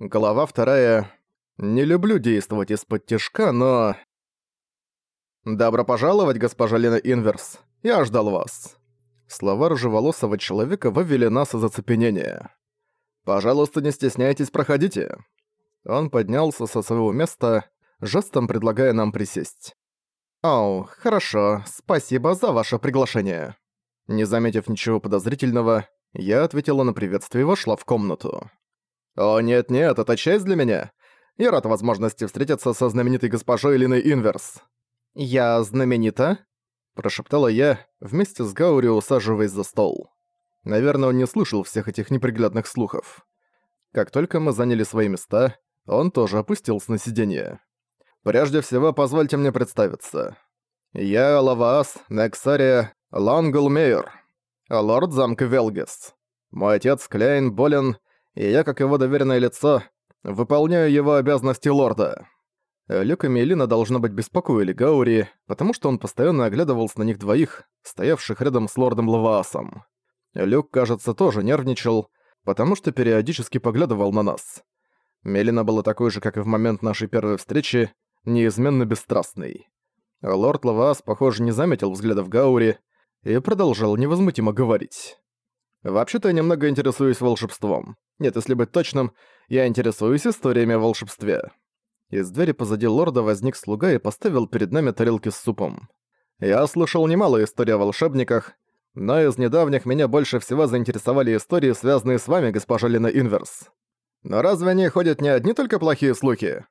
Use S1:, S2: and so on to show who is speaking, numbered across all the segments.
S1: Глава вторая. Не люблю действовать из-под тяжка, но... «Добро пожаловать, госпожа Лена Инверс. Я ждал вас». Слова рыжеволосого человека вывели нас из оцепенения. «Пожалуйста, не стесняйтесь, проходите». Он поднялся со своего места, жестом предлагая нам присесть. «Оу, хорошо, спасибо за ваше приглашение». Не заметив ничего подозрительного, я ответила на приветствие и вошла в комнату. «О, нет-нет, это честь для меня. Я рад возможности встретиться со знаменитой госпожой Элиной Инверс». «Я знаменита?» – прошептала я, вместе с Гаури усаживаясь за стол. Наверное, он не слышал всех этих неприглядных слухов. Как только мы заняли свои места, он тоже опустился на сиденье. «Прежде всего, позвольте мне представиться. Я Лаваас Нексария Ланглмейер, лорд замка Велгес. Мой отец Кляйн болен, и я, как его доверенное лицо, выполняю его обязанности лорда. Люк и Мелина должно быть беспокоили Гаури, потому что он постоянно оглядывался на них двоих, стоявших рядом с лордом Лаваасом. Люк, кажется, тоже нервничал, потому что периодически поглядывал на нас. Мелина была такой же, как и в момент нашей первой встречи, неизменно бесстрастной. Лорд Лаваас, похоже, не заметил взглядов Гаури и продолжал невозмутимо говорить. «Вообще-то я немного интересуюсь волшебством. Нет, если быть точным, я интересуюсь историями о волшебстве. Из двери позади лорда возник слуга и поставил перед нами тарелки с супом. Я слышал немало историй о волшебниках, но из недавних меня больше всего заинтересовали истории, связанные с вами, госпожа Лина Инверс. Но разве они ходят не одни только плохие слухи?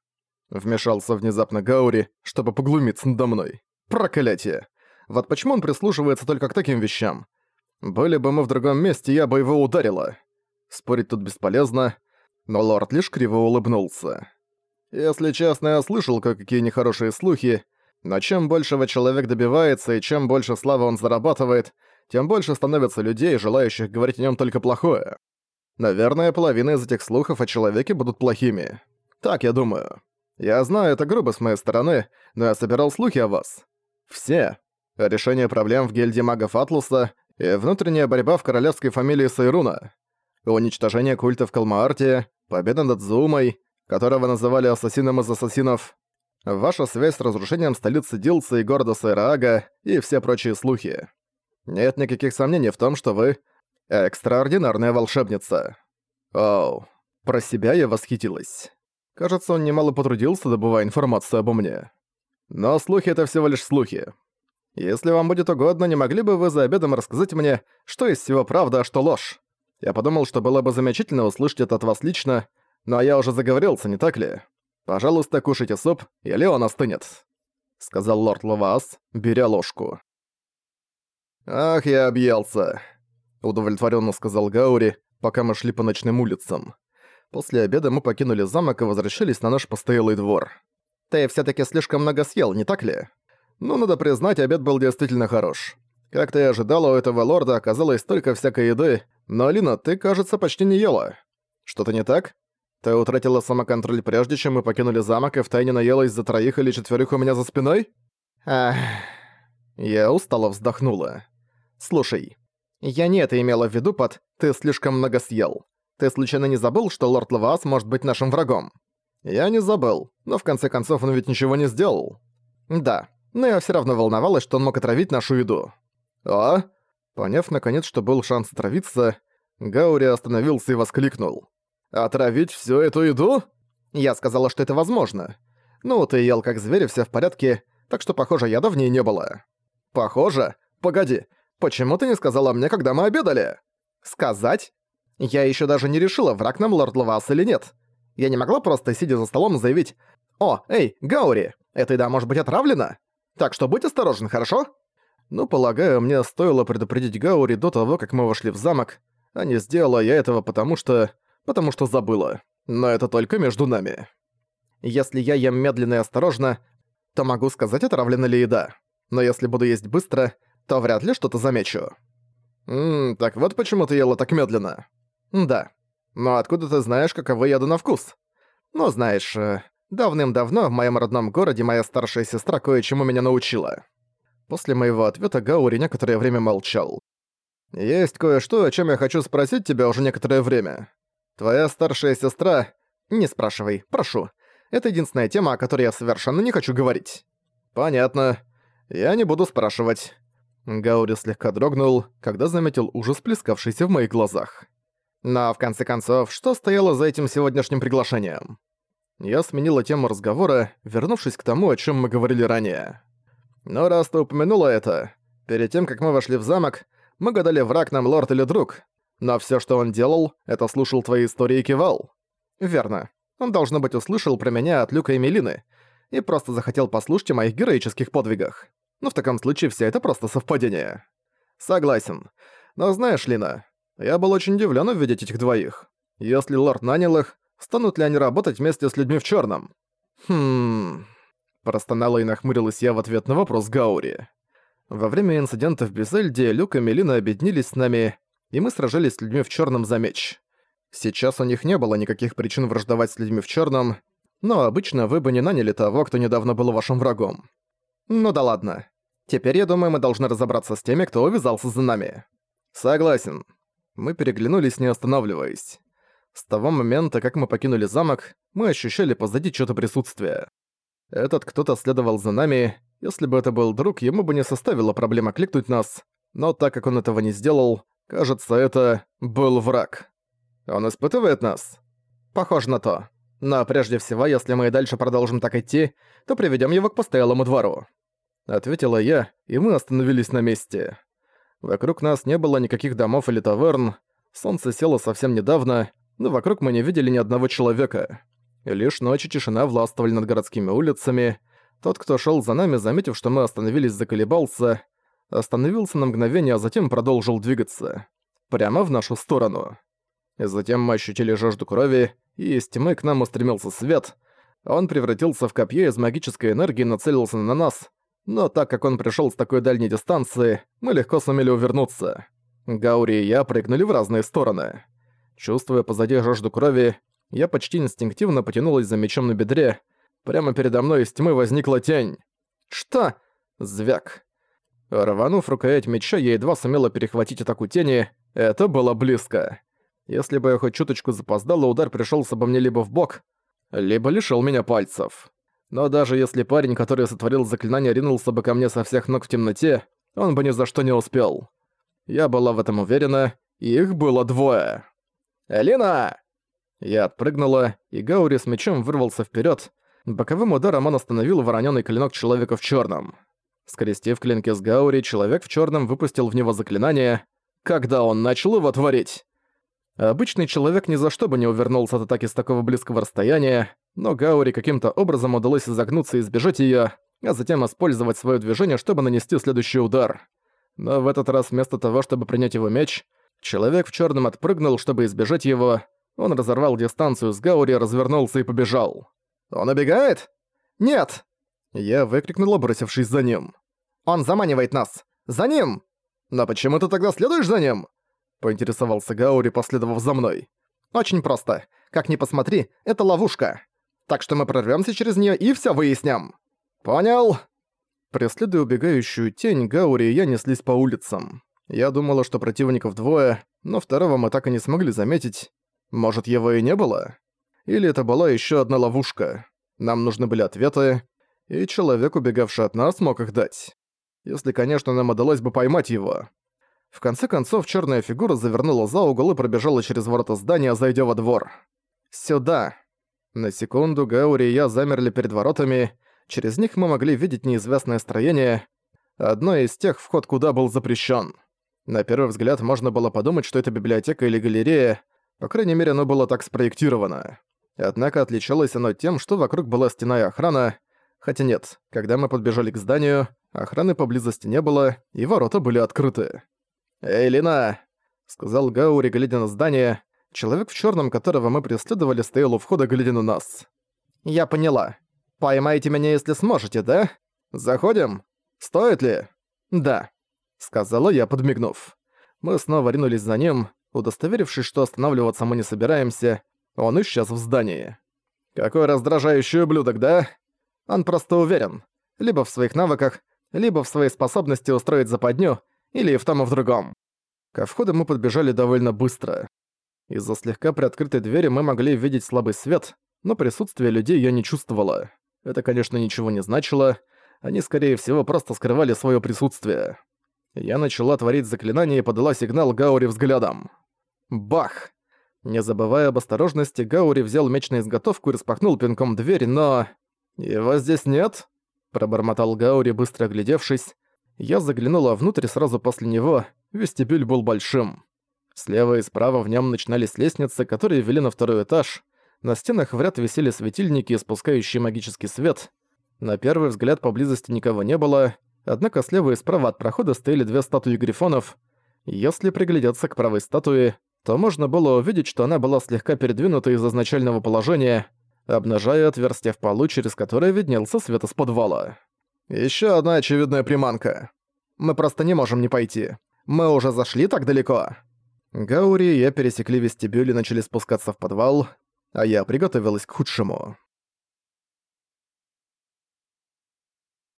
S1: Вмешался внезапно Гаури, чтобы поглумиться надо мной. Проклятие! Вот почему он прислушивается только к таким вещам? Были бы мы в другом месте, я бы его ударила. Спорить тут бесполезно, но лорд лишь криво улыбнулся. Если честно, я слышал кое-какие нехорошие слухи, но чем большего человек добивается и чем больше славы он зарабатывает, тем больше становится людей, желающих говорить о нем только плохое. Наверное, половина из этих слухов о человеке будут плохими. Так я думаю. Я знаю, это грубо с моей стороны, но я собирал слухи о вас. Все. Решение проблем в гильдии магов Атлуса и внутренняя борьба в королевской фамилии Сайруна уничтожение культа в Калмаарте, победа над Зумой, которого называли ассасином из ассасинов, ваша связь с разрушением столицы Дилса и города Сайраага и все прочие слухи. Нет никаких сомнений в том, что вы экстраординарная волшебница. Оу, про себя я восхитилась. Кажется, он немало потрудился, добывая информацию обо мне. Но слухи — это всего лишь слухи. Если вам будет угодно, не могли бы вы за обедом рассказать мне, что из всего правда, а что ложь? Я подумал, что было бы замечательно услышать это от вас лично, но я уже заговорился, не так ли? Пожалуйста, кушайте суп, или он остынет», — сказал лорд Лавас, беря ложку. «Ах, я объелся», — удовлетворенно сказал Гаури, пока мы шли по ночным улицам. После обеда мы покинули замок и возвращались на наш постоялый двор. «Ты все таки слишком много съел, не так ли?» «Ну, надо признать, обед был действительно хорош. Как ты и ожидал, у этого лорда оказалось столько всякой еды, но, Алина, ты, кажется, почти не ела. Что-то не так? Ты утратила самоконтроль прежде, чем мы покинули замок и втайне наелась за троих или четверых у меня за спиной? Ах... Я устало вздохнула. Слушай, я не это имела в виду под «ты слишком много съел». Ты случайно не забыл, что лорд Лаваас может быть нашим врагом? Я не забыл, но в конце концов он ведь ничего не сделал. Да, но я все равно волновалась, что он мог отравить нашу еду. «А?» Поняв, наконец, что был шанс отравиться, Гаури остановился и воскликнул. «Отравить всю эту еду?» Я сказала, что это возможно. Ну, ты ел как зверь, все в порядке, так что, похоже, яда в ней не было. Похоже? Погоди, почему ты не сказала мне, когда мы обедали? Сказать? Я еще даже не решила, враг нам лорд Лавас или нет. Я не могла просто, сидя за столом, заявить «О, эй, Гаури, эта еда может быть отравлена? Так что будь осторожен, хорошо?» Но, полагаю, мне стоило предупредить Гаури до того, как мы вошли в замок, а не сделала я этого потому что... потому что забыла. Но это только между нами. Если я ем медленно и осторожно, то могу сказать, отравлена ли еда. Но если буду есть быстро, то вряд ли что-то замечу. Ммм, так вот почему ты ела так медленно. Да. Но откуда ты знаешь, каковы яды на вкус? Ну, знаешь, э, давным-давно в моем родном городе моя старшая сестра кое-чему меня научила. После моего ответа Гаури некоторое время молчал. «Есть кое-что, о чем я хочу спросить тебя уже некоторое время. Твоя старшая сестра, «Не спрашивай, прошу. Это единственная тема, о которой я совершенно не хочу говорить». «Понятно. Я не буду спрашивать». Гаури слегка дрогнул, когда заметил ужас, плескавшийся в моих глазах. Но, в конце концов, что стояло за этим сегодняшним приглашением? Я сменила тему разговора, вернувшись к тому, о чем мы говорили ранее. Но раз ты упомянула это, перед тем, как мы вошли в замок, мы гадали, враг нам лорд или друг. Но все, что он делал, это слушал твои истории и кивал. Верно. Он, должно быть, услышал про меня от Люка и Мелины и просто захотел послушать о моих героических подвигах. Но в таком случае все это просто совпадение. Согласен. Но знаешь, Лина, я был очень удивлен увидеть этих двоих. Если лорд нанял их, станут ли они работать вместе с людьми в черном? Хм... Простонала и нахмурилась я в ответ на вопрос Гаури. Во время инцидента в Бизельде Люк и Мелина объединились с нами, и мы сражались с людьми в черном за меч. Сейчас у них не было никаких причин враждовать с людьми в черном, но обычно вы бы не наняли того, кто недавно был вашим врагом. Ну да ладно. Теперь, я думаю, мы должны разобраться с теми, кто увязался за нами. Согласен. Мы переглянулись, не останавливаясь. С того момента, как мы покинули замок, мы ощущали позади что-то присутствие. Этот кто-то следовал за нами. Если бы это был друг, ему бы не составило проблем окликнуть нас. Но так как он этого не сделал, кажется, это был враг. Он испытывает нас? Похоже на то. Но прежде всего, если мы и дальше продолжим так идти, то приведем его к постоялому двору. Ответила я, и мы остановились на месте. Вокруг нас не было никаких домов или таверн, солнце село совсем недавно, но вокруг мы не видели ни одного человека. Лишь ночь и тишина властвовали над городскими улицами. Тот, кто шел за нами, заметив, что мы остановились, заколебался, остановился на мгновение, а затем продолжил двигаться. Прямо в нашу сторону. Затем мы ощутили жажду крови, и из тьмы к нам устремился свет. Он превратился в копье из магической энергии и нацелился на нас, но так как он пришел с такой дальней дистанции, мы легко сумели увернуться. Гаури и я прыгнули в разные стороны. Чувствуя позади жажду крови, я почти инстинктивно потянулась за мечом на бедре. Прямо передо мной из тьмы возникла тень. «Что?» Звяк. Рванув рукоять меча, я едва сумела перехватить атаку тени. Это было близко. Если бы я хоть чуточку запоздала, удар пришелся бы мне либо в бок, либо лишил меня пальцев. Но даже если парень, который сотворил заклинание, ринулся бы ко мне со всех ног в темноте, он бы ни за что не успел. Я была в этом уверена, и их было двое. «Элина!» Я отпрыгнула, и Гаури с мечом вырвался вперед. Боковым ударом он остановил воронёный клинок человека в черном. Скрестив клинки с Гаури, человек в черном выпустил в него заклинание. Когда он начал его творить? Обычный человек ни за что бы не увернулся от атаки с такого близкого расстояния, но Гаури каким-то образом удалось изогнуться и избежать её, а затем использовать своё движение, чтобы нанести следующий удар. Но в этот раз вместо того, чтобы принять его меч, человек в чёрном отпрыгнул, чтобы избежать его. Он разорвал дистанцию с Гаури, развернулся и побежал. «Он убегает?» «Нет!» Я выкрикнула, бросившись за ним. «Он заманивает нас! За ним!» «Но почему ты тогда следуешь за ним?» Поинтересовался Гаури, последовав за мной. «Очень просто. Как ни посмотри, это ловушка. Так что мы прорвёмся через неё и всё выясним». «Понял». Преследуя убегающую тень, Гаури и я неслись по улицам. Я думала, что противников двое, но второго мы так и не смогли заметить. Может, его и не было? Или это была ещё одна ловушка? Нам нужны были ответы, и человек, убегавший от нас, мог их дать. Если, конечно, нам удалось бы поймать его. В конце концов, черная фигура завернула за угол и пробежала через ворота здания, зайдя во двор. «Сюда!» На секунду Гаури и я замерли перед воротами. Через них мы могли видеть неизвестное строение. Одно из тех, вход куда был запрещен. На первый взгляд можно было подумать, что это библиотека или галерея. По крайней мере, оно было так спроектировано. Однако отличалось оно тем, что вокруг была стена и охрана. Хотя нет, когда мы подбежали к зданию, охраны поблизости не было, и ворота были открыты. «Эй, Лина!» — сказал Гаури, глядя на здание. Человек в черном, которого мы преследовали, стоял у входа, глядя на нас. «Я поняла. Поймайте меня, если сможете, да? Заходим? Стоит ли?» «Да», — сказала я, подмигнув. Мы снова ринулись за ним. Удостоверившись, что останавливаться мы не собираемся, он исчез в здании. «Какой раздражающий ублюдок, да?» Он просто уверен. Либо в своих навыках, либо в своей способности устроить западню, или в том и в другом. Ко входу мы подбежали довольно быстро. Из-за слегка приоткрытой двери мы могли видеть слабый свет, но присутствие людей я не чувствовала. Это, конечно, ничего не значило. Они, скорее всего, просто скрывали свое присутствие. Я начала творить заклинание и подала сигнал Гаури взглядом. Бах! Не забывая об осторожности, Гаури взял меч на изготовку и распахнул пинком дверь, но... «Его здесь нет?» Пробормотал Гаури, быстро оглядевшись. Я заглянула внутрь сразу после него, вестибюль был большим. Слева и справа в нем начинались лестницы, которые вели на второй этаж. На стенах в ряд висели светильники, испускающие магический свет. На первый взгляд поблизости никого не было, однако слева и справа от прохода стояли две статуи грифонов. Если приглядеться к правой статуе, то можно было увидеть, что она была слегка передвинута из изначального положения, обнажая отверстие в полу, через которое виднелся свет из подвала. Ещё одна очевидная приманка. Мы просто не можем не пойти. Мы уже зашли так далеко. Гаури и я пересекли вестибюль и начали спускаться в подвал, а я приготовилась к худшему.